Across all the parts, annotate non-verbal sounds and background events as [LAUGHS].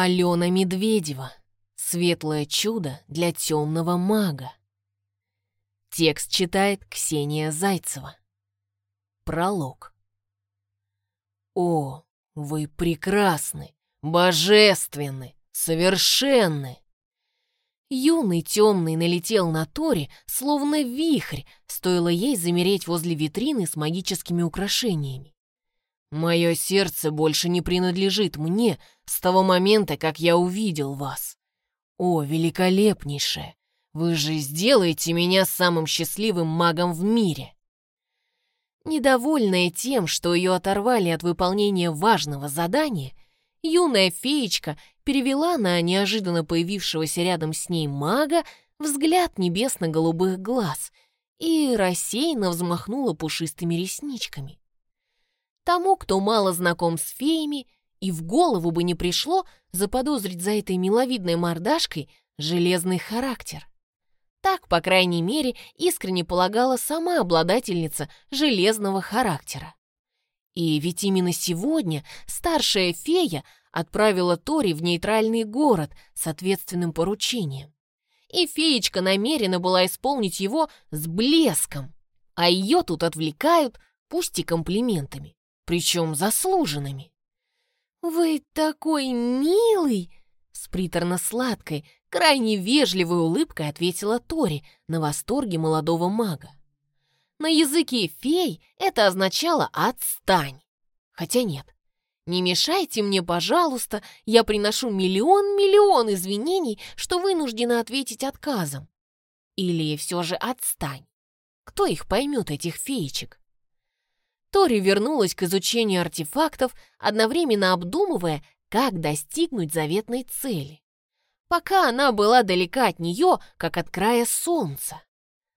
Алена Медведева. Светлое чудо для темного мага. Текст читает Ксения Зайцева. Пролог. О, вы прекрасны, божественны, совершенны. Юный темный налетел на Тори, словно вихрь, стоило ей замереть возле витрины с магическими украшениями. Мое сердце больше не принадлежит мне с того момента, как я увидел вас. О, великолепнейшее! Вы же сделаете меня самым счастливым магом в мире. Недовольная тем, что ее оторвали от выполнения важного задания, юная феечка перевела на неожиданно появившегося рядом с ней мага взгляд небесно-голубых глаз и рассеянно взмахнула пушистыми ресничками. Тому, кто мало знаком с феями, и в голову бы не пришло заподозрить за этой миловидной мордашкой железный характер. Так, по крайней мере, искренне полагала сама обладательница железного характера. И ведь именно сегодня старшая фея отправила Тори в нейтральный город с ответственным поручением. И феечка намерена была исполнить его с блеском, а ее тут отвлекают, пусть и комплиментами причем заслуженными. «Вы такой милый!» С приторно-сладкой, крайне вежливой улыбкой ответила Тори на восторге молодого мага. На языке фей это означало «отстань». Хотя нет, не мешайте мне, пожалуйста, я приношу миллион-миллион извинений, что вынуждена ответить отказом. Или все же отстань. Кто их поймет, этих феечек? Тори вернулась к изучению артефактов, одновременно обдумывая, как достигнуть заветной цели. Пока она была далека от нее, как от края солнца.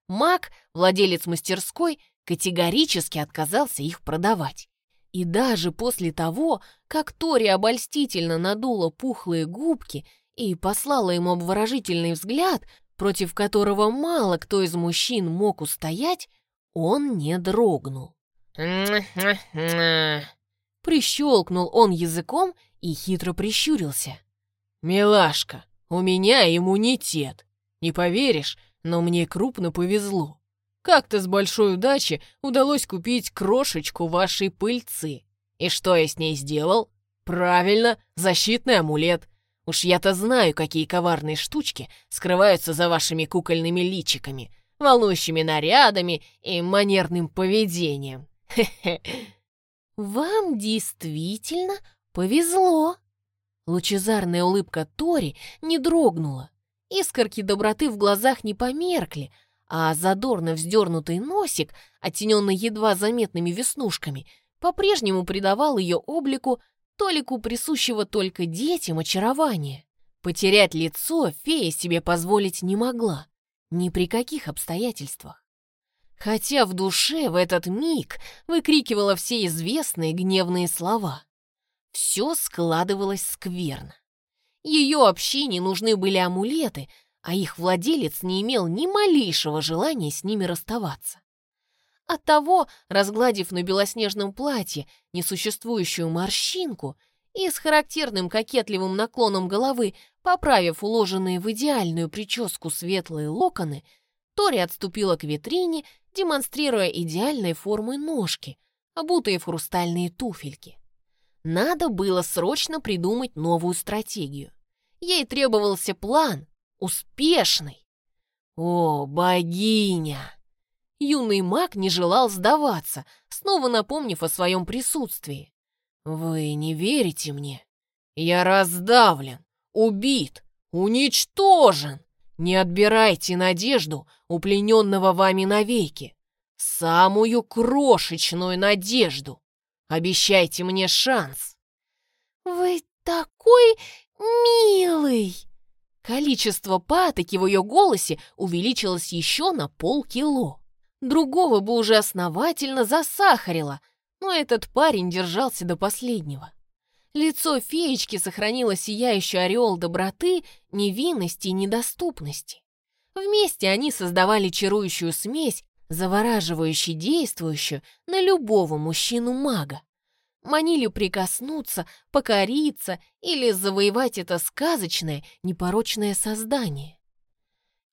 Маг, владелец мастерской, категорически отказался их продавать. И даже после того, как Тори обольстительно надула пухлые губки и послала ему обворожительный взгляд, против которого мало кто из мужчин мог устоять, он не дрогнул. [LAUGHS] Прищелкнул он языком и хитро прищурился. «Милашка, у меня иммунитет. Не поверишь, но мне крупно повезло. Как-то с большой удачи удалось купить крошечку вашей пыльцы. И что я с ней сделал? Правильно, защитный амулет. Уж я-то знаю, какие коварные штучки скрываются за вашими кукольными личиками, волнующими нарядами и манерным поведением. [LAUGHS] «Вам действительно повезло!» Лучезарная улыбка Тори не дрогнула. Искорки доброты в глазах не померкли, а задорно вздернутый носик, оттененный едва заметными веснушками, по-прежнему придавал ее облику толику присущего только детям очарования. Потерять лицо фея себе позволить не могла. Ни при каких обстоятельствах хотя в душе в этот миг выкрикивала все известные гневные слова. Все складывалось скверно. Ее общине нужны были амулеты, а их владелец не имел ни малейшего желания с ними расставаться. Оттого, разгладив на белоснежном платье несуществующую морщинку и с характерным кокетливым наклоном головы, поправив уложенные в идеальную прическу светлые локоны, Тори отступила к витрине демонстрируя идеальной формы ножки, обутые в хрустальные туфельки. Надо было срочно придумать новую стратегию. Ей требовался план, успешный. О, богиня! Юный маг не желал сдаваться, снова напомнив о своем присутствии. «Вы не верите мне? Я раздавлен, убит, уничтожен!» Не отбирайте надежду у плененного вами навеки. Самую крошечную надежду. Обещайте мне шанс. Вы такой милый. Количество патоки в ее голосе увеличилось еще на полкило. Другого бы уже основательно засахарило, но этот парень держался до последнего. Лицо феечки сохранило сияющий ореол доброты, невинности и недоступности. Вместе они создавали чарующую смесь, завораживающую действующую на любого мужчину-мага. манили прикоснуться, покориться или завоевать это сказочное, непорочное создание.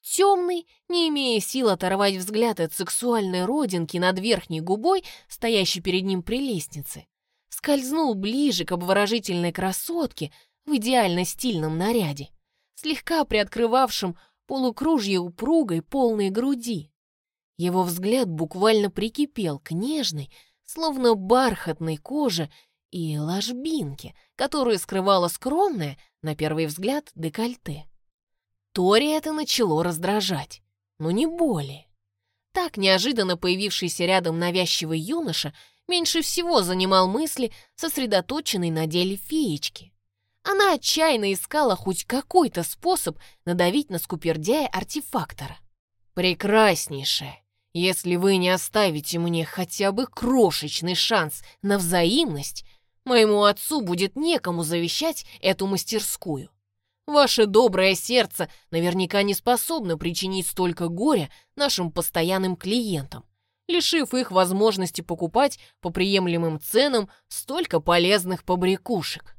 Темный, не имея сил оторвать взгляд от сексуальной родинки над верхней губой, стоящей перед ним при лестнице, скользнул ближе к обворожительной красотке в идеально стильном наряде, слегка приоткрывавшем полукружье упругой полной груди. Его взгляд буквально прикипел к нежной, словно бархатной коже и ложбинке, которую скрывала скромная, на первый взгляд, декольте. Тори это начало раздражать, но не более. Так неожиданно появившийся рядом навязчивый юноша меньше всего занимал мысли, сосредоточенной на деле феечки. Она отчаянно искала хоть какой-то способ надавить на скупердяя-артефактора. «Прекраснейшая! Если вы не оставите мне хотя бы крошечный шанс на взаимность, моему отцу будет некому завещать эту мастерскую. Ваше доброе сердце наверняка не способно причинить столько горя нашим постоянным клиентам, лишив их возможности покупать по приемлемым ценам столько полезных побрякушек.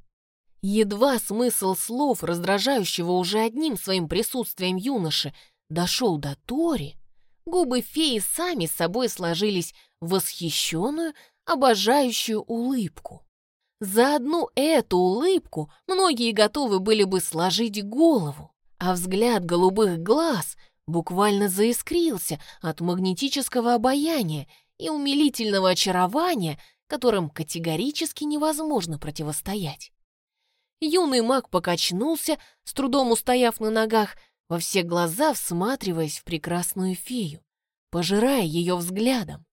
Едва смысл слов, раздражающего уже одним своим присутствием юноши, дошел до Тори, губы феи сами с собой сложились в восхищенную, обожающую улыбку. За одну эту улыбку многие готовы были бы сложить голову, а взгляд голубых глаз буквально заискрился от магнетического обаяния и умилительного очарования, которым категорически невозможно противостоять. Юный маг покачнулся, с трудом устояв на ногах, во все глаза всматриваясь в прекрасную фею, пожирая ее взглядом.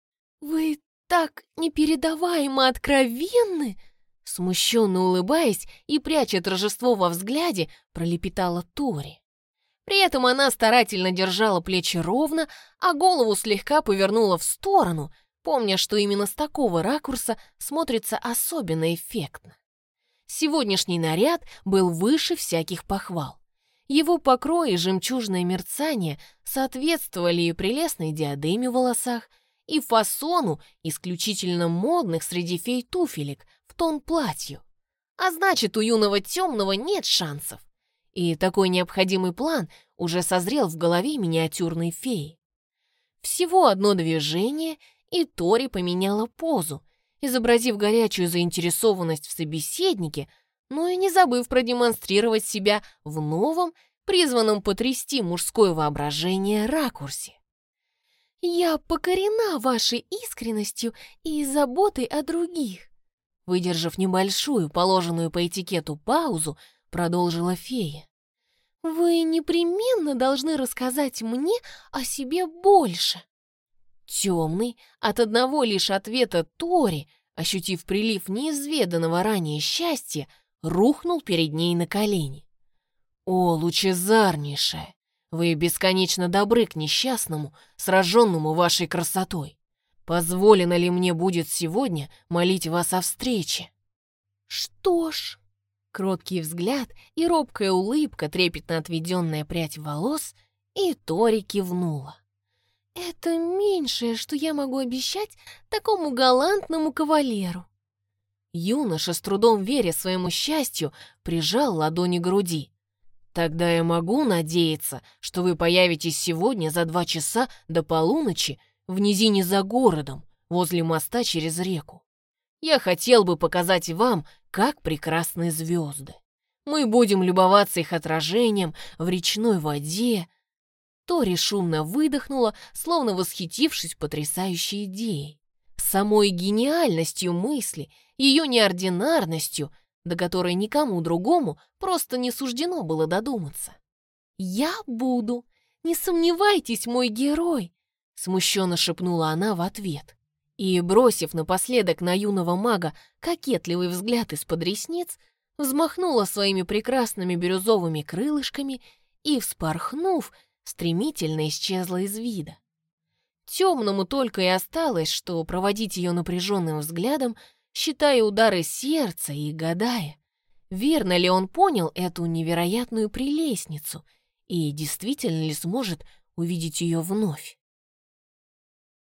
«Вы так непередаваемо откровенны!» Смущенно улыбаясь и пряча торжество во взгляде, пролепетала Тори. При этом она старательно держала плечи ровно, а голову слегка повернула в сторону, помня, что именно с такого ракурса смотрится особенно эффектно. Сегодняшний наряд был выше всяких похвал. Его покрой и жемчужное мерцание соответствовали и прелестной диадеме в волосах, и фасону исключительно модных среди фей туфелек в тон платью. А значит, у юного темного нет шансов. И такой необходимый план уже созрел в голове миниатюрной феи. Всего одно движение, и Тори поменяла позу, изобразив горячую заинтересованность в собеседнике, но и не забыв продемонстрировать себя в новом, призванном потрясти мужское воображение ракурсе. «Я покорена вашей искренностью и заботой о других», выдержав небольшую, положенную по этикету паузу, продолжила фея. «Вы непременно должны рассказать мне о себе больше». Темный, от одного лишь ответа Тори, ощутив прилив неизведанного ранее счастья, рухнул перед ней на колени. «О, лучезарнейшая! Вы бесконечно добры к несчастному, сраженному вашей красотой. Позволено ли мне будет сегодня молить вас о встрече?» «Что ж...» Кроткий взгляд и робкая улыбка, трепетно отведенная прядь волос, и Тори кивнула. «Это меньшее, что я могу обещать такому галантному кавалеру». Юноша, с трудом веря своему счастью, прижал ладони к груди. Тогда я могу надеяться, что вы появитесь сегодня за два часа до полуночи в низине за городом, возле моста через реку. Я хотел бы показать вам, как прекрасны звезды. Мы будем любоваться их отражением в речной воде. Тори шумно выдохнула, словно восхитившись потрясающей идеей. Самой гениальностью мысли, ее неординарностью — до которой никому другому просто не суждено было додуматься. «Я буду! Не сомневайтесь, мой герой!» Смущенно шепнула она в ответ. И, бросив напоследок на юного мага кокетливый взгляд из-под ресниц, взмахнула своими прекрасными бирюзовыми крылышками и, вспорхнув, стремительно исчезла из вида. Темному только и осталось, что проводить ее напряженным взглядом считая удары сердца и гадая, верно ли он понял эту невероятную прелестницу и действительно ли сможет увидеть ее вновь.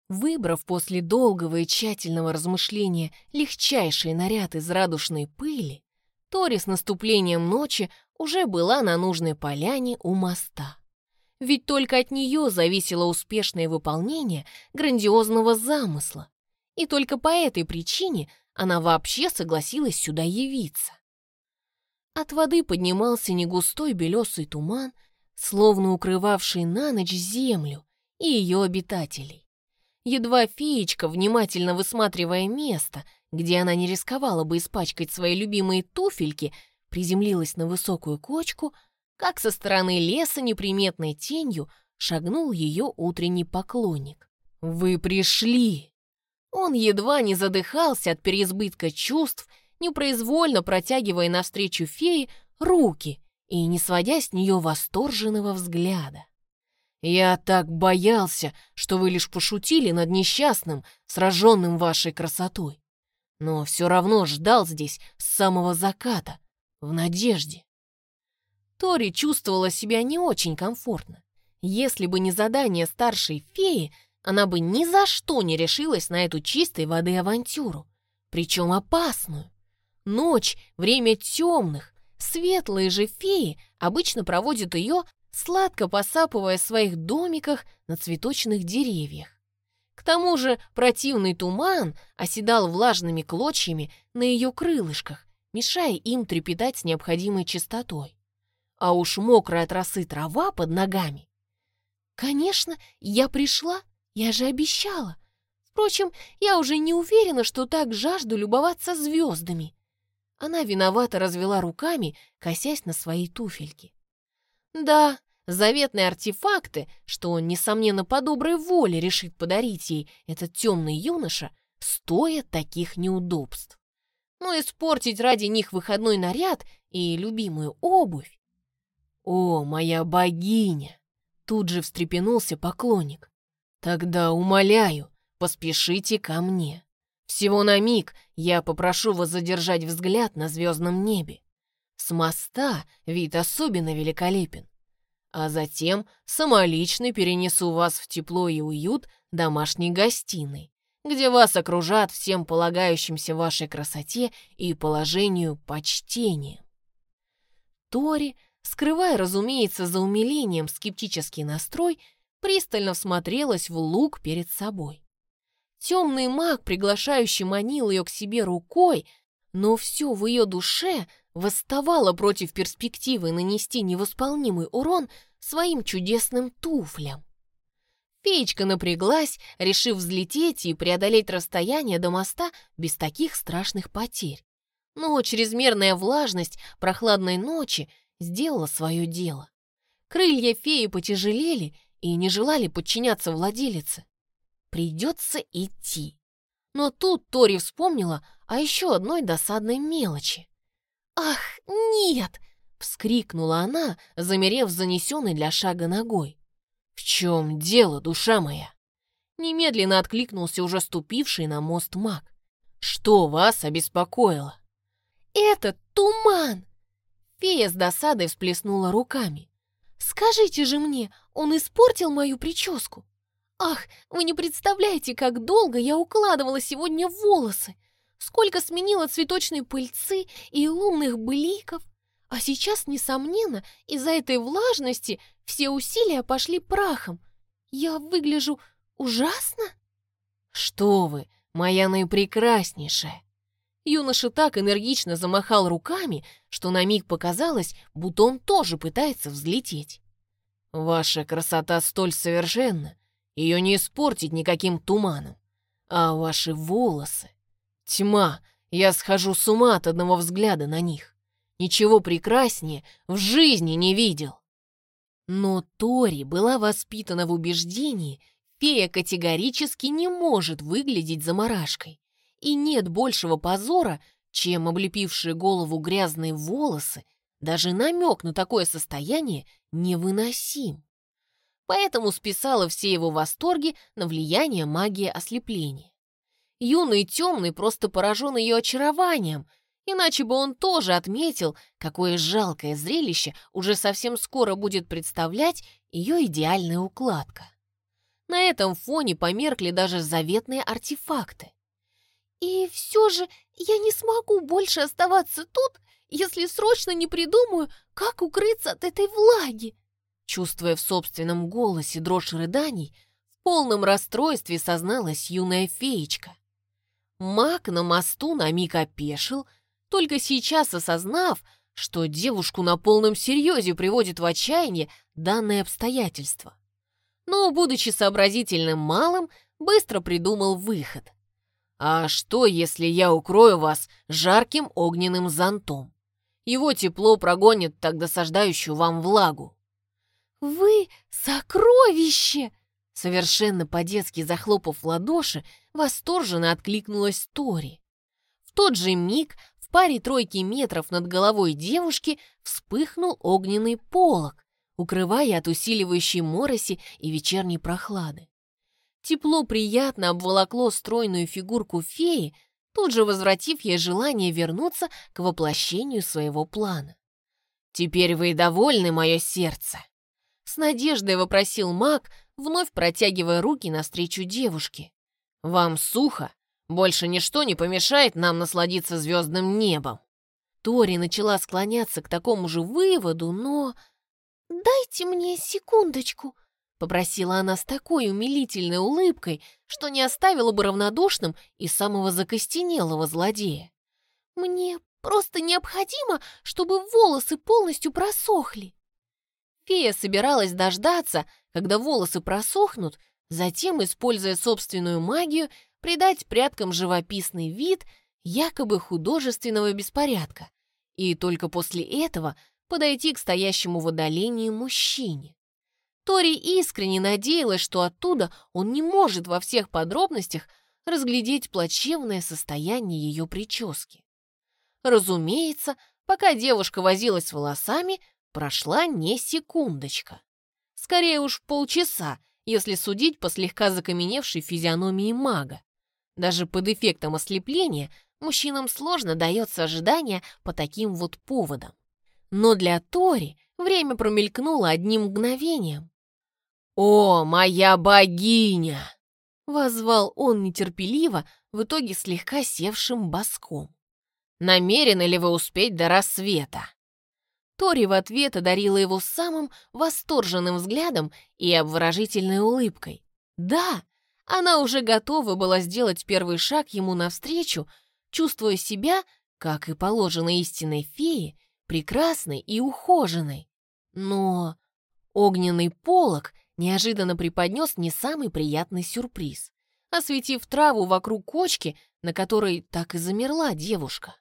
Выбрав после долгого и тщательного размышления легчайший наряд из радужной пыли, Тори с наступлением ночи уже была на нужной поляне у моста. Ведь только от нее зависело успешное выполнение грандиозного замысла. И только по этой причине она вообще согласилась сюда явиться. От воды поднимался негустой белесый туман, словно укрывавший на ночь землю и ее обитателей. Едва феечка, внимательно высматривая место, где она не рисковала бы испачкать свои любимые туфельки, приземлилась на высокую кочку, как со стороны леса неприметной тенью шагнул ее утренний поклонник. «Вы пришли!» Он едва не задыхался от переизбытка чувств, непроизвольно протягивая навстречу феи руки и не сводя с нее восторженного взгляда. «Я так боялся, что вы лишь пошутили над несчастным, сраженным вашей красотой. Но все равно ждал здесь с самого заката, в надежде». Тори чувствовала себя не очень комфортно. Если бы не задание старшей феи, она бы ни за что не решилась на эту чистой воды авантюру, причем опасную. Ночь — время темных, светлые же феи обычно проводят ее сладко посапывая в своих домиках на цветочных деревьях. К тому же противный туман оседал влажными клочьями на ее крылышках, мешая им трепетать с необходимой чистотой. А уж мокрая от росы трава под ногами. Конечно, я пришла, я же обещала. Впрочем, я уже не уверена, что так жажду любоваться звездами. Она виновато развела руками, косясь на свои туфельки. Да, заветные артефакты, что он, несомненно, по доброй воле решит подарить ей этот темный юноша, стоят таких неудобств. Но испортить ради них выходной наряд и любимую обувь... «О, моя богиня!» Тут же встрепенулся поклонник. «Тогда умоляю, поспешите ко мне. Всего на миг я попрошу вас задержать взгляд на звездном небе. С моста вид особенно великолепен. А затем самолично перенесу вас в тепло и уют домашней гостиной, где вас окружат всем полагающимся вашей красоте и положению почтением. Тори, скрывая, разумеется, за умилением скептический настрой, пристально всмотрелась в лук перед собой. Темный маг, приглашающий, манил ее к себе рукой, но все в ее душе восставало против перспективы нанести невосполнимый урон своим чудесным туфлям. Феечка напряглась, решив взлететь и преодолеть расстояние до моста без таких страшных потерь. Но чрезмерная влажность прохладной ночи сделала свое дело. Крылья феи потяжелели и не желали подчиняться владелице. Придется идти. Но тут Тори вспомнила о еще одной досадной мелочи. «Ах, нет!» — вскрикнула она, замерев занесенной для шага ногой. «В чем дело, душа моя?» Немедленно откликнулся уже ступивший на мост маг. «Что вас обеспокоило?» «Это туман!» Фея с досадой всплеснула руками. «Скажите же мне, он испортил мою прическу? Ах, вы не представляете, как долго я укладывала сегодня волосы! Сколько сменила цветочной пыльцы и лунных бликов! А сейчас, несомненно, из-за этой влажности все усилия пошли прахом. Я выгляжу ужасно? Что вы, моя наипрекраснейшая! Юноша так энергично замахал руками, что на миг показалось, будто он тоже пытается взлететь. Ваша красота столь совершенна, ее не испортить никаким туманом. А ваши волосы... Тьма, я схожу с ума от одного взгляда на них. Ничего прекраснее в жизни не видел. Но Тори была воспитана в убеждении, фея категорически не может выглядеть заморашкой. И нет большего позора, чем облепившие голову грязные волосы, даже намек на такое состояние невыносим поэтому списала все его восторги на влияние магии ослепления. Юный темный просто поражен ее очарованием, иначе бы он тоже отметил, какое жалкое зрелище уже совсем скоро будет представлять ее идеальная укладка. На этом фоне померкли даже заветные артефакты. «И все же я не смогу больше оставаться тут, если срочно не придумаю, как укрыться от этой влаги!» Чувствуя в собственном голосе дрожь рыданий, в полном расстройстве созналась юная феечка. Маг на мосту на миг опешил, только сейчас осознав, что девушку на полном серьезе приводит в отчаяние данное обстоятельство. Но, будучи сообразительным малым, быстро придумал выход. «А что, если я укрою вас жарким огненным зонтом? Его тепло прогонит так досаждающую вам влагу». «Вы сокровище!» Совершенно по-детски захлопав в ладоши, восторженно откликнулась Тори. В тот же миг в паре тройки метров над головой девушки вспыхнул огненный полог, укрывая от усиливающей мороси и вечерней прохлады. Тепло приятно обволокло стройную фигурку феи, тут же возвратив ей желание вернуться к воплощению своего плана. «Теперь вы довольны, мое сердце?» С надеждой вопросил маг, вновь протягивая руки навстречу девушке. «Вам сухо? Больше ничто не помешает нам насладиться звездным небом». Тори начала склоняться к такому же выводу, но... «Дайте мне секундочку», — попросила она с такой умилительной улыбкой, что не оставила бы равнодушным и самого закостенелого злодея. «Мне просто необходимо, чтобы волосы полностью просохли». Фея собиралась дождаться, когда волосы просохнут, затем, используя собственную магию, придать прядкам живописный вид якобы художественного беспорядка, и только после этого подойти к стоящему в отдалении мужчине. Тори искренне надеялась, что оттуда он не может во всех подробностях разглядеть плачевное состояние ее прически. Разумеется, пока девушка возилась с волосами, Прошла не секундочка. Скорее уж полчаса, если судить по слегка закаменевшей физиономии мага. Даже под эффектом ослепления мужчинам сложно дается ожидание по таким вот поводам. Но для Тори время промелькнуло одним мгновением. «О, моя богиня!» — возвал он нетерпеливо, в итоге слегка севшим боском. «Намерены ли вы успеть до рассвета?» Тори в ответ одарила его самым восторженным взглядом и обворожительной улыбкой. Да, она уже готова была сделать первый шаг ему навстречу, чувствуя себя, как и положено истинной фее, прекрасной и ухоженной. Но огненный полог неожиданно преподнес не самый приятный сюрприз, осветив траву вокруг кочки, на которой так и замерла девушка.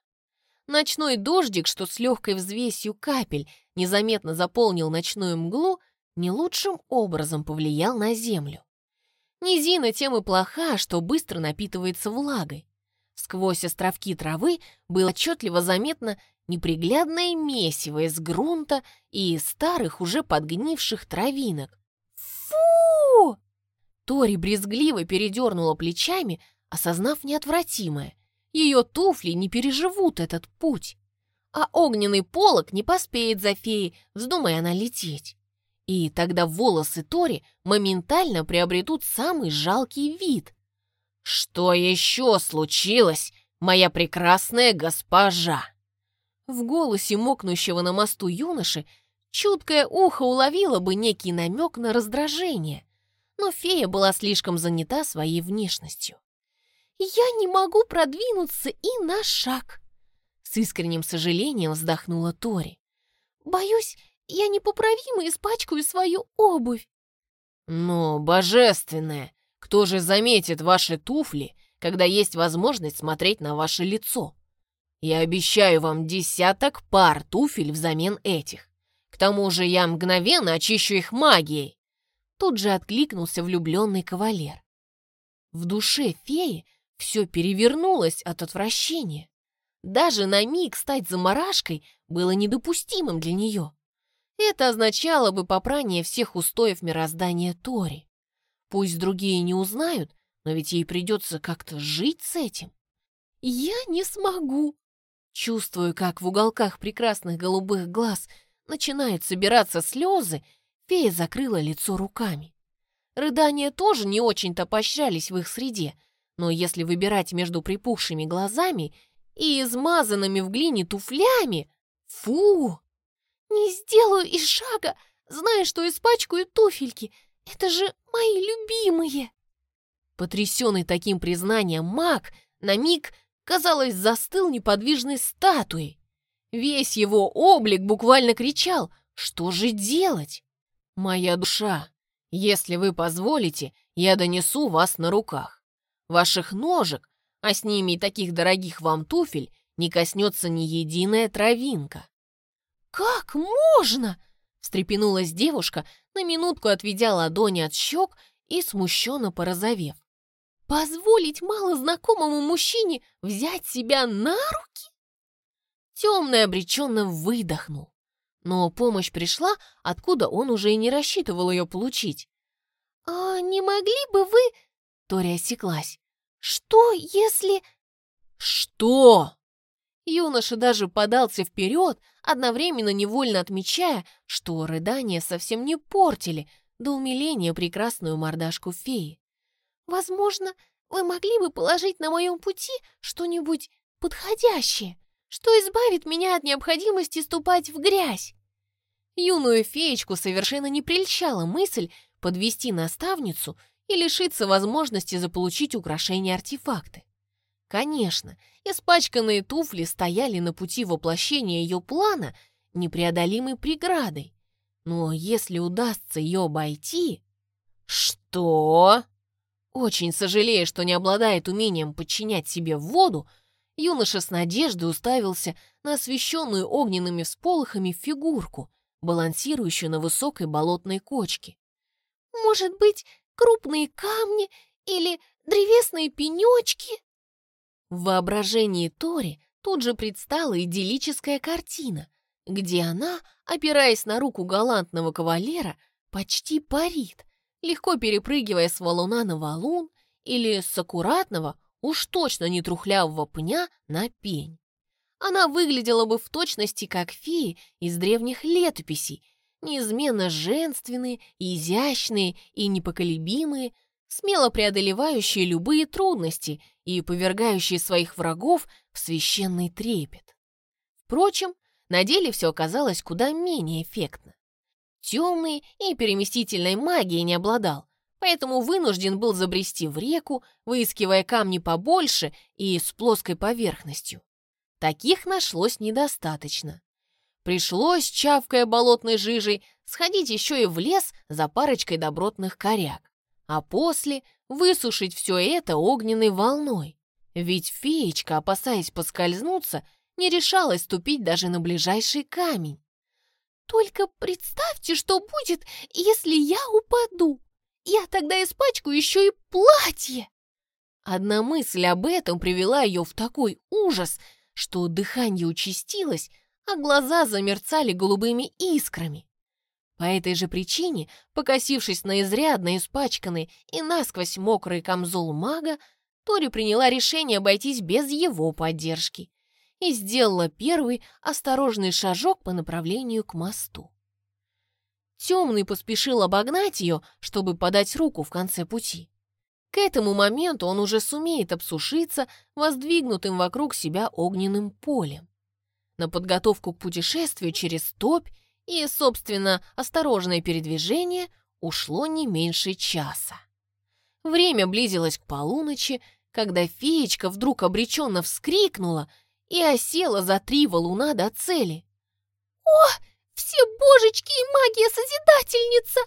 Ночной дождик, что с легкой взвесью капель незаметно заполнил ночную мглу, не лучшим образом повлиял на землю. Низина тем и плоха, что быстро напитывается влагой. Сквозь островки травы было отчетливо заметно неприглядное месиво из грунта и старых уже подгнивших травинок. «Фу!» Тори брезгливо передернула плечами, осознав неотвратимое. Ее туфли не переживут этот путь. А огненный полог не поспеет за феей, вздумая она лететь. И тогда волосы Тори моментально приобретут самый жалкий вид. «Что еще случилось, моя прекрасная госпожа?» В голосе мокнущего на мосту юноши чуткое ухо уловило бы некий намек на раздражение, но фея была слишком занята своей внешностью. «Я не могу продвинуться и на шаг!» С искренним сожалением вздохнула Тори. «Боюсь, я непоправимо испачкаю свою обувь!» «Но, божественное, кто же заметит ваши туфли, когда есть возможность смотреть на ваше лицо? Я обещаю вам десяток пар туфель взамен этих. К тому же я мгновенно очищу их магией!» Тут же откликнулся влюбленный кавалер. В душе феи все перевернулось от отвращения. Даже на миг стать заморашкой было недопустимым для нее. Это означало бы попрание всех устоев мироздания Тори. Пусть другие не узнают, но ведь ей придется как-то жить с этим. «Я не смогу!» Чувствую, как в уголках прекрасных голубых глаз начинают собираться слезы, фея закрыла лицо руками. рыдания тоже не очень-то поощрялись в их среде, но если выбирать между припухшими глазами и измазанными в глине туфлями, фу! Не сделаю и шага, зная, что испачкаю туфельки. Это же мои любимые. Потрясенный таким признанием маг на миг, казалось, застыл неподвижной статуей. Весь его облик буквально кричал «Что же делать?» «Моя душа, если вы позволите, я донесу вас на руках. Ваших ножек, а с ними и таких дорогих вам туфель, не коснется ни единая травинка». «Как можно?» — встрепенулась девушка, на минутку отведя ладони от щек и смущенно порозовев. «Позволить малознакомому мужчине взять себя на руки?» Темный обреченно выдохнул. Но помощь пришла, откуда он уже и не рассчитывал ее получить. «А не могли бы вы...» Тори осеклась. «Что, если...» «Что?» Юноша даже подался вперед, одновременно невольно отмечая, что рыдания совсем не портили до умиления прекрасную мордашку феи. «Возможно, вы могли бы положить на моем пути что-нибудь подходящее, что избавит меня от необходимости ступать в грязь». Юную феечку совершенно не прельщала мысль подвести наставницу и лишиться возможности заполучить украшения-артефакты. Конечно, испачканные туфли стояли на пути воплощения ее плана непреодолимой преградой. Но если удастся ее обойти... Что? Очень сожалея, что не обладает умением подчинять себе воду, юноша с надеждой уставился на освещенную огненными всполохами фигурку, балансирующую на высокой болотной кочке. «Может быть, крупные камни или древесные пенечки?» В воображении Тори тут же предстала идиллическая картина, где она, опираясь на руку галантного кавалера, почти парит, легко перепрыгивая с валуна на валун или с аккуратного, уж точно не трухлявого пня на пень. Она выглядела бы в точности как феи из древних летописей, неизменно женственные, изящные и непоколебимые, смело преодолевающие любые трудности и повергающие своих врагов в священный трепет. Впрочем, на деле все оказалось куда менее эффектно. Темный и переместительной магией не обладал, поэтому вынужден был забрести в реку, выискивая камни побольше и с плоской поверхностью. Таких нашлось недостаточно. Пришлось, чавкая болотной жижей, сходить еще и в лес за парочкой добротных коряк а после высушить все это огненной волной. Ведь феечка, опасаясь поскользнуться, не решалась ступить даже на ближайший камень. «Только представьте, что будет, если я упаду! Я тогда испачкаю еще и платье!» Одна мысль об этом привела ее в такой ужас, что дыхание участилось, а глаза замерцали голубыми искрами. По этой же причине, покосившись на изрядно испачканный и насквозь мокрый камзол мага, Тори приняла решение обойтись без его поддержки и сделала первый осторожный шажок по направлению к мосту. Темный поспешил обогнать ее, чтобы подать руку в конце пути. К этому моменту он уже сумеет обсушиться воздвигнутым вокруг себя огненным полем. На подготовку к путешествию через топь и, собственно, осторожное передвижение ушло не меньше часа. Время близилось к полуночи, когда феечка вдруг обреченно вскрикнула и осела за три валуна до цели. «О, все божечки и магия-созидательница!»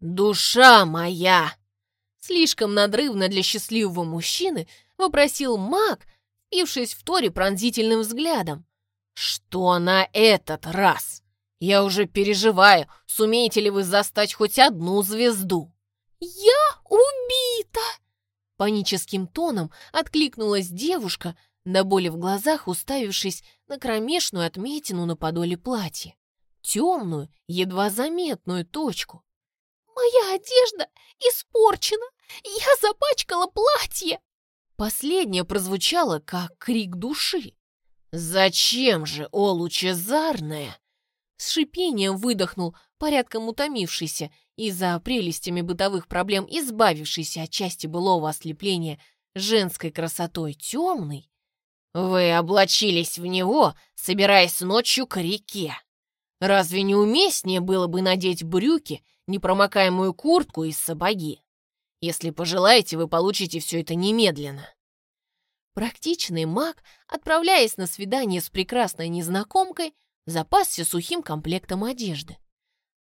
«Душа моя!» Слишком надрывно для счастливого мужчины вопросил маг, впившись в Торе пронзительным взглядом. «Что на этот раз?» Я уже переживаю, сумеете ли вы застать хоть одну звезду. Я убита! Паническим тоном откликнулась девушка, до боли в глазах уставившись на кромешную отметину на подоле платья. Темную, едва заметную точку. «Моя одежда испорчена! Я запачкала платье!» Последнее прозвучало, как крик души. «Зачем же, о лучезарная, с шипением выдохнул порядком утомившийся и за прелестями бытовых проблем избавившийся от части былого ослепления женской красотой темный, вы облачились в него, собираясь ночью к реке. Разве не уместнее было бы надеть брюки, непромокаемую куртку и сапоги? Если пожелаете, вы получите все это немедленно. Практичный маг, отправляясь на свидание с прекрасной незнакомкой, запасся сухим комплектом одежды.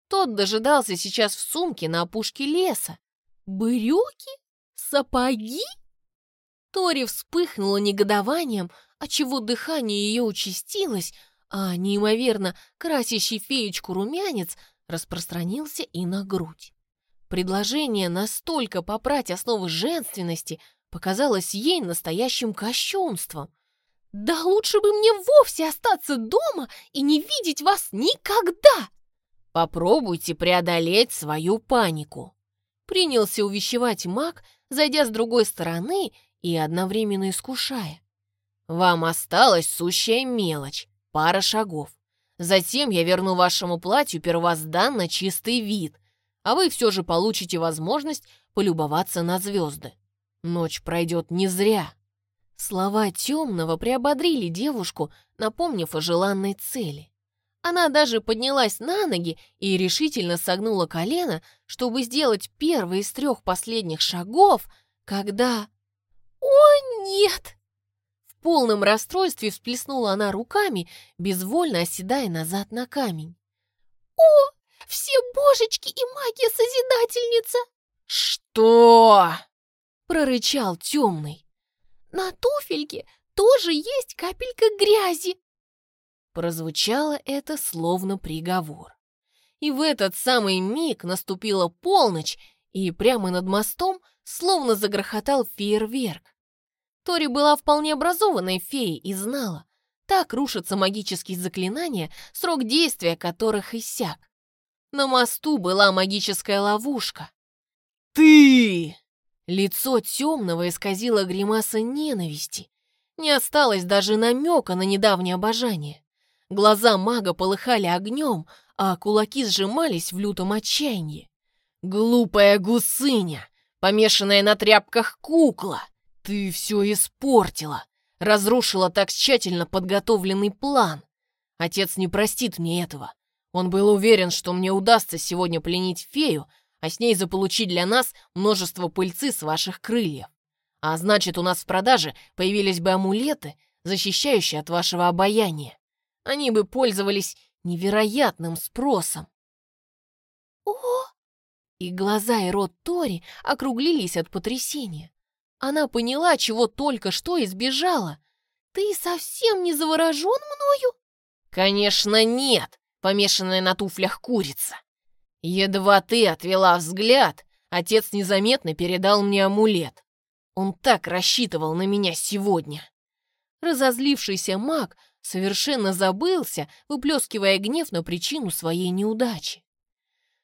Тот дожидался сейчас в сумке на опушке леса. Брюки? Сапоги? Тори вспыхнула негодованием, отчего дыхание ее участилось, а неимоверно красящий феечку румянец распространился и на грудь. Предложение настолько попрать основы женственности показалось ей настоящим кощунством. «Да лучше бы мне вовсе остаться дома и не видеть вас никогда!» «Попробуйте преодолеть свою панику», — принялся увещевать маг, зайдя с другой стороны и одновременно искушая. «Вам осталась сущая мелочь, пара шагов. Затем я верну вашему платью первозданно чистый вид, а вы все же получите возможность полюбоваться на звезды. Ночь пройдет не зря». Слова темного приободрили девушку, напомнив о желанной цели. Она даже поднялась на ноги и решительно согнула колено, чтобы сделать первый из трех последних шагов, когда... «О, нет!» В полном расстройстве всплеснула она руками, безвольно оседая назад на камень. «О, все божечки и магия-созидательница!» «Что?» — прорычал темный. «На туфельке тоже есть капелька грязи!» Прозвучало это словно приговор. И в этот самый миг наступила полночь, и прямо над мостом словно загрохотал фейерверк. Тори была вполне образованной феей и знала, так рушатся магические заклинания, срок действия которых иссяк. На мосту была магическая ловушка. «Ты!» Лицо темного исказило гримаса ненависти. Не осталось даже намека на недавнее обожание. Глаза мага полыхали огнем, а кулаки сжимались в лютом отчаянии. «Глупая гусыня! Помешанная на тряпках кукла! Ты все испортила! Разрушила так тщательно подготовленный план! Отец не простит мне этого. Он был уверен, что мне удастся сегодня пленить фею, а с ней заполучить для нас множество пыльцы с ваших крыльев. А значит, у нас в продаже появились бы амулеты, защищающие от вашего обаяния. Они бы пользовались невероятным спросом. О! И глаза и рот Тори округлились от потрясения. Она поняла, чего только что избежала. «Ты совсем не заворожен мною?» «Конечно нет, помешанная на туфлях курица. Едва ты отвела взгляд, отец незаметно передал мне амулет. Он так рассчитывал на меня сегодня». Разозлившийся маг совершенно забылся, выплескивая гнев на причину своей неудачи.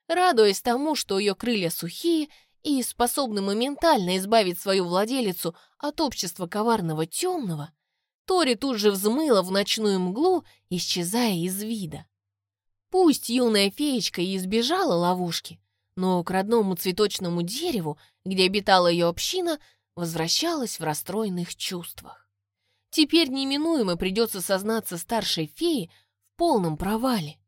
Радуясь тому, что ее крылья сухие и способны моментально избавить свою владелицу от общества коварного темного, Тори тут же взмыла в ночную мглу, исчезая из вида. Пусть юная феечка и избежала ловушки, но к родному цветочному дереву, где обитала ее община, возвращалась в расстроенных чувствах. Теперь неминуемо придется сознаться старшей фее в полном провале.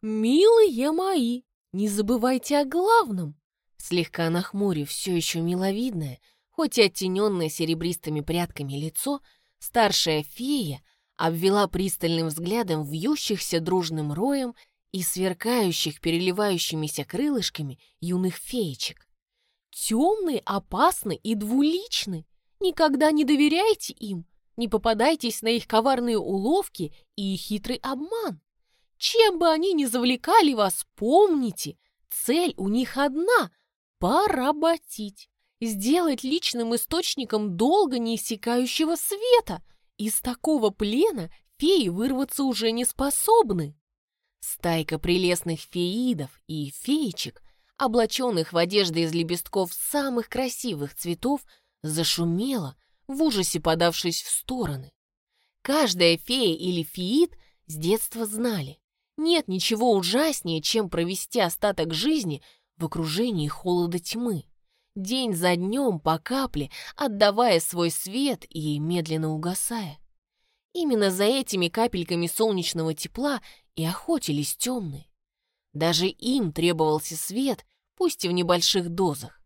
«Милые мои, не забывайте о главном!» Слегка нахмурив все еще миловидное, хоть и оттененное серебристыми прядками лицо, старшая фея обвела пристальным взглядом вьющихся дружным роем и сверкающих переливающимися крылышками юных феечек. «Темные, опасны и двуличны. Никогда не доверяйте им, не попадайтесь на их коварные уловки и хитрый обман. Чем бы они ни завлекали вас, помните, цель у них одна — поработить, сделать личным источником долго неиссякающего света. Из такого плена феи вырваться уже не способны. Стайка прелестных феидов и феечек, облаченных в одежды из лепестков самых красивых цветов, зашумела, в ужасе подавшись в стороны. Каждая фея или феид с детства знали, Нет ничего ужаснее, чем провести остаток жизни в окружении холода тьмы, день за днем по капле отдавая свой свет и медленно угасая. Именно за этими капельками солнечного тепла и охотились темные. Даже им требовался свет, пусть и в небольших дозах.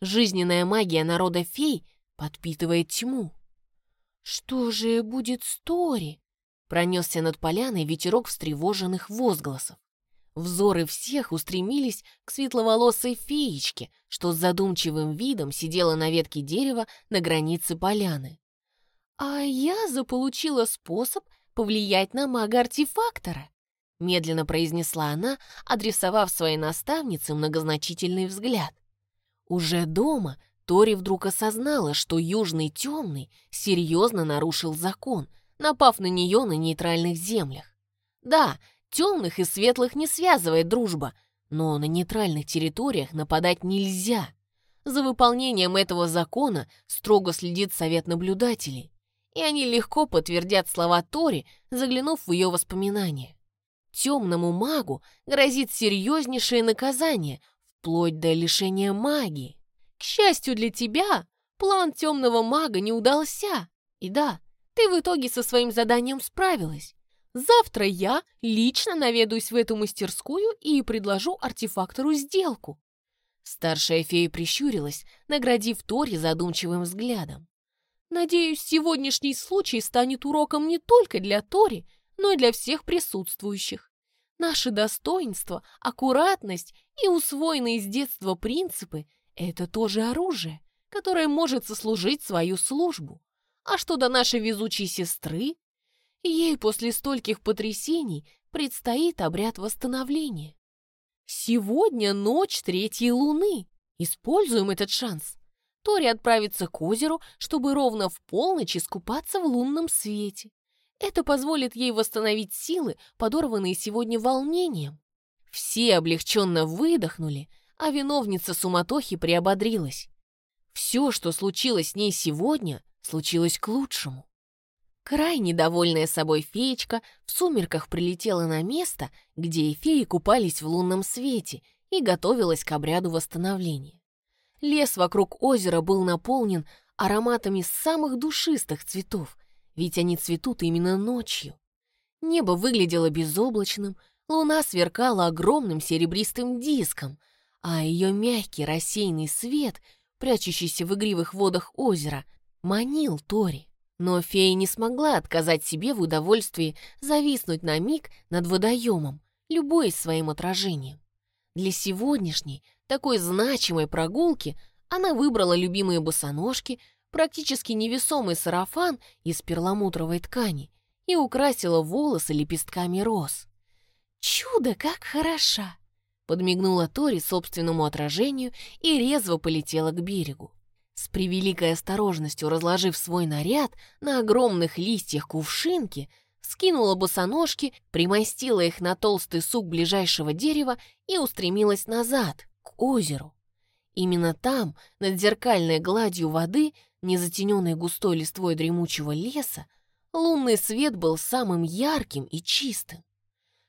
Жизненная магия народа фей подпитывает тьму. «Что же будет с Тори?» Пронесся над поляной ветерок встревоженных возгласов. Взоры всех устремились к светловолосой феечке, что с задумчивым видом сидела на ветке дерева на границе поляны. «А я заполучила способ повлиять на мага-артефактора», медленно произнесла она, адресовав своей наставнице многозначительный взгляд. Уже дома Тори вдруг осознала, что Южный Темный серьезно нарушил закон, напав на нее на нейтральных землях. Да, темных и светлых не связывает дружба, но на нейтральных территориях нападать нельзя. За выполнением этого закона строго следит совет наблюдателей, и они легко подтвердят слова Тори, заглянув в ее воспоминания. Темному магу грозит серьезнейшее наказание, вплоть до лишения магии. К счастью для тебя, план темного мага не удался. И да, ты в итоге со своим заданием справилась. Завтра я лично наведусь в эту мастерскую и предложу артефактору сделку. Старшая фея прищурилась, наградив Тори задумчивым взглядом. Надеюсь, сегодняшний случай станет уроком не только для Тори, но и для всех присутствующих. Наше достоинство, аккуратность и усвоенные с детства принципы это тоже оружие, которое может сослужить свою службу. А что до нашей везучей сестры? Ей после стольких потрясений предстоит обряд восстановления. Сегодня ночь третьей луны. Используем этот шанс. Тори отправится к озеру, чтобы ровно в полночь искупаться в лунном свете. Это позволит ей восстановить силы, подорванные сегодня волнением. Все облегченно выдохнули, а виновница суматохи приободрилась. Все, что случилось с ней сегодня, случилось к лучшему. Крайне довольная собой феечка в сумерках прилетела на место, где феи купались в лунном свете и готовилась к обряду восстановления. Лес вокруг озера был наполнен ароматами самых душистых цветов, ведь они цветут именно ночью. Небо выглядело безоблачным, луна сверкала огромным серебристым диском — а ее мягкий рассеянный свет, прячущийся в игривых водах озера, манил Тори. Но фея не смогла отказать себе в удовольствии зависнуть на миг над водоемом, любой своим отражением. Для сегодняшней, такой значимой прогулки она выбрала любимые босоножки, практически невесомый сарафан из перламутровой ткани и украсила волосы лепестками роз. «Чудо, как хороша!» Подмигнула Тори собственному отражению и резво полетела к берегу. С превеликой осторожностью разложив свой наряд на огромных листьях кувшинки, скинула босоножки, примостила их на толстый сук ближайшего дерева и устремилась назад, к озеру. Именно там, над зеркальной гладью воды, не затененной густой листвой дремучего леса, лунный свет был самым ярким и чистым.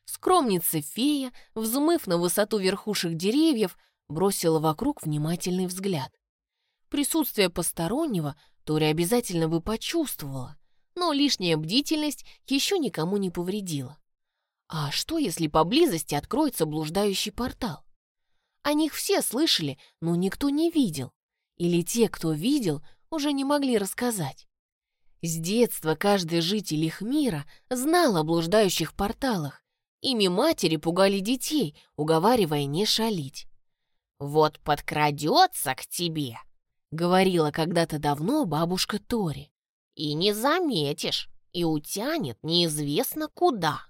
Скромница-фея, взмыв на высоту верхушек деревьев, бросила вокруг внимательный взгляд. Присутствие постороннего Тори обязательно бы почувствовала, но лишняя бдительность еще никому не повредила. А что, если поблизости откроется блуждающий портал? О них все слышали, но никто не видел. Или те, кто видел, уже не могли рассказать. С детства каждый житель их мира знал о блуждающих порталах, Ими матери пугали детей, уговаривая не шалить. «Вот подкрадется к тебе», — говорила когда-то давно бабушка Тори. «И не заметишь, и утянет неизвестно куда».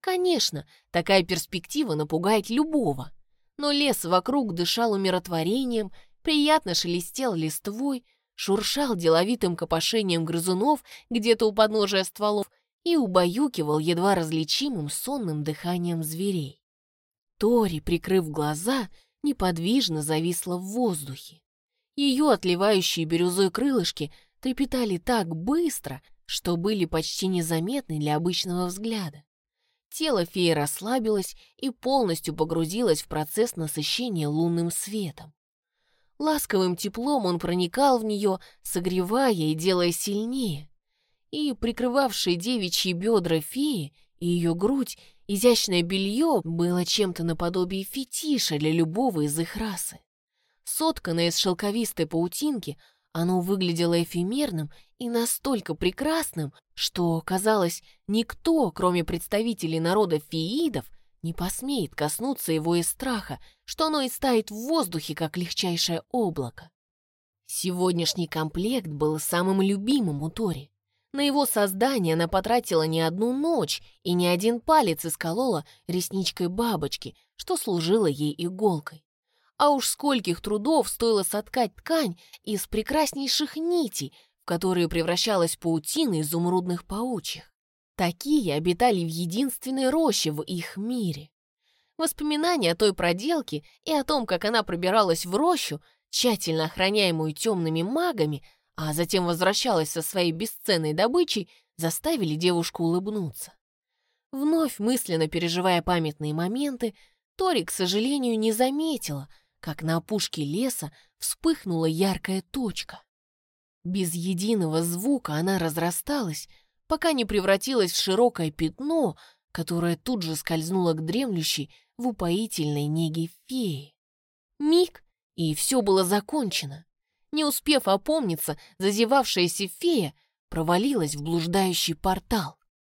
Конечно, такая перспектива напугает любого. Но лес вокруг дышал умиротворением, приятно шелестел листвой, шуршал деловитым копошением грызунов где-то у подножия стволов и убаюкивал едва различимым сонным дыханием зверей. Тори, прикрыв глаза, неподвижно зависла в воздухе. Ее отливающие бирюзой крылышки трепетали так быстро, что были почти незаметны для обычного взгляда. Тело феи расслабилось и полностью погрузилось в процесс насыщения лунным светом. Ласковым теплом он проникал в нее, согревая и делая сильнее. И прикрывавшие девичьи бедра феи и ее грудь изящное белье было чем-то наподобие фетиша для любого из их расы. Сотканное из шелковистой паутинки, оно выглядело эфемерным и настолько прекрасным, что, казалось, никто, кроме представителей народа феидов, не посмеет коснуться его из страха, что оно истает в воздухе, как легчайшее облако. Сегодняшний комплект был самым любимым у Тори. На его создание она потратила не одну ночь и ни один палец исколола ресничкой бабочки, что служило ей иголкой. А уж скольких трудов стоило соткать ткань из прекраснейших нитей, в которые превращалась паутина изумрудных паучьих. Такие обитали в единственной роще в их мире. Воспоминания о той проделке и о том, как она пробиралась в рощу, тщательно охраняемую темными магами, а затем возвращалась со своей бесценной добычей, заставили девушку улыбнуться. Вновь мысленно переживая памятные моменты, Тори, к сожалению, не заметила, как на опушке леса вспыхнула яркая точка. Без единого звука она разрасталась, пока не превратилась в широкое пятно, которое тут же скользнуло к дремлющей в упоительной неге феи. Миг, и все было закончено. Не успев опомниться, зазевавшаяся фея провалилась в блуждающий портал.